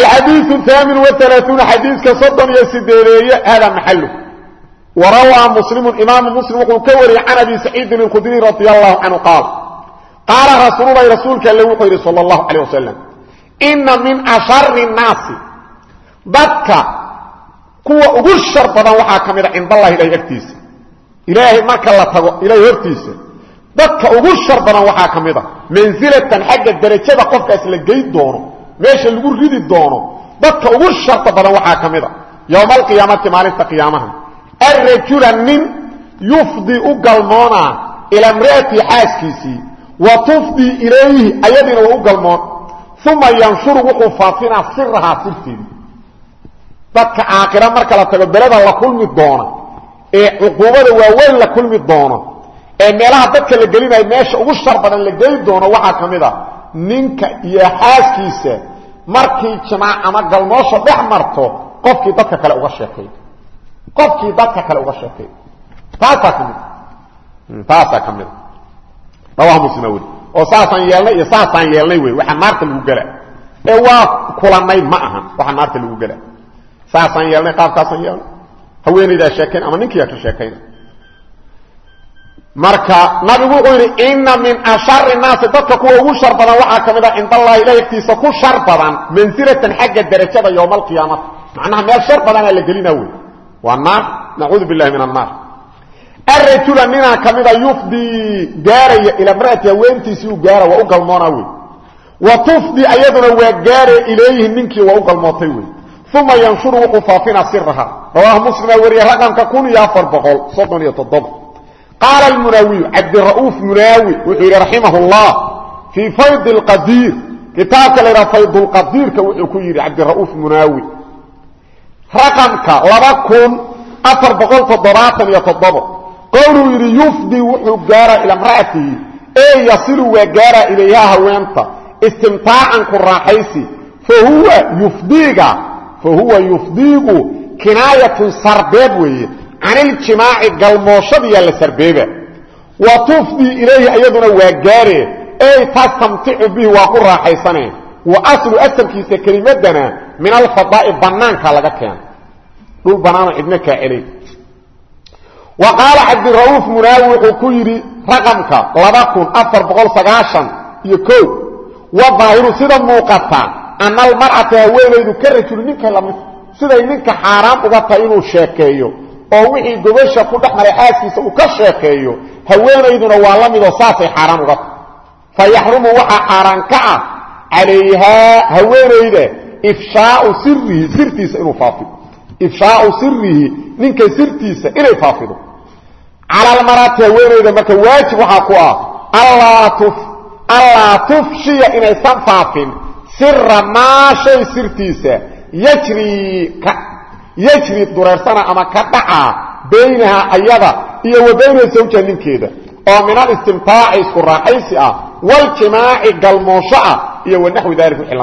alxadiiu aamin waalaauuna xadiiska soddon iyo sideedeeye hada maxalu warawaa muslimu imaamu muslim wuxuu ka wariyey can abi saciidin اkhudriy radi allahu canhu qaal qaala rasuululahi rasuulka alle wuxuu yidhi sal اllahu calيh wasalam ina min ashari الnaasi dadka kuwa ugu shar badan waxaa ka mida cindallahi ilahay agtiisa ilaahay marka la tago ilahay hortiisa dadka ugu shar badan waxaa ka mida mansilatan xagga derajada qofkaas la gey doono meesha lagu ridi doono dadka ugu sharta badan waxaa ka mida yowma alqiyaamati maalinta qiyaamaha. Arajula nin yufdi u galmoonaa ilaa mra'atii xaaskiisii wa tufdii ilayhi ayadiina waa u galmoon uma yanshuru wuxuu faafinaa sirahaa sirteedii dadka aakhira marka la tago beleda la kulmi doona ee cuquubada waaweyn la kulmi doono ee meelaha dadka la gelinayo meesha ugu shar badan la geli doono waxaa ka mid a ninka iyo xaaskiisa markii jimaac ama galmoosho dhex marto qofkii dadka kale uga sheekay. Qofkii dadka kale uga sheekay. Taasaa ka mid taasaa ka mid rawaha muslima weli. Oo saasaan yeelnay iyo saasaan yeelnay wey waxaa naarta lagu gela ee waa kulanay ma ahan. Waxaa naarta lagu gela saasaan yeelnay qaabkaasaan yeelnay. Haweenaydaa sheekayn ama ninkiiyaa ka sheekayna marka nabigu wuxuu yidhi ina min ashari naasi dadka kuwa ugu shar badan waxaa ka mid ah cind allahi ilah ku shar badan mansilatan xagga derajada yowma alqiyaamati macnaha meel shar badanaa la gelina wey waa naar. Nacuudu billahi min annaar arajula ninaa ka mida yufdii gaaraya ilaa mar'ati haweentiisii u gaara waa u galmoonaa wey wa tufdi ayaduna waa gaaraya ilayhi ninkii waa u galmootay wey uma yanshuru wuxuu faafina siraha rawaahu muslima wariye raqamka kun iyo afar boqol soddon iyo toddoba qaala almunaawiyu cabdira'uuf munaawi wuxuu yidhi raximah اllah fii fayd اlqadiir kitaabka la yidhaha faydulqadiirka wuxuu ku yidhi cabdira'uuf munaawi raqamka laba kun afar boqol toddobaatan iyo toddobo qowluu yidhi yufdi wuxuu gaaraa ila mra'atihi ee yasilu waa gaaraa ilayhaa haweenta istimtaacan ku raaxaysi fahuwa yufdiiga fahuwa yufdiigu kinaayatun sarbeeb weeye can iljimaaci galmooshadiyaa la sarbeeba wa tufdii ilayhi ayaduna waa gaare. Ey tastamticu bihi waa ku raaxaysaneen wa aslu asalkiisa kelimadana min alfadaa'i bannaanka laga keena dhul bannaano cidna kaa celay wa qaala cabdira'uuf munaawi wuxuu ku yidhi raqamka laba kun afar boqol sagaashan iyo ko wa daahiru sida muuqata ana almar'ata haweenaydu ka la mid siday ninka xaaraan uga tahay inuu oo wixii gobasha ku dhex maray xaaskiisa uu ka sheekeeyo haweenayduna waa la midoo saasay xaaraan uga tahay fa yaxrumu waxaa xaaraan ka ah calayhaa haweenayda ifshaau sirihi sirtiisa inuu faafido. Ifshaau sirihi ninka sirtiisa inay faafido. Cala almarati haweenayda marka waajib waxaa ku ah allaa tufshiya inaysan faafin sira maa shay sirtiisa yajri dureersana ama ka dhaca baynaha ayada iyo wa bayna oo min alistimtaaci isku raaxaysi ah waljimaaci galmoosho ah iyo wanaxwi dalik wixii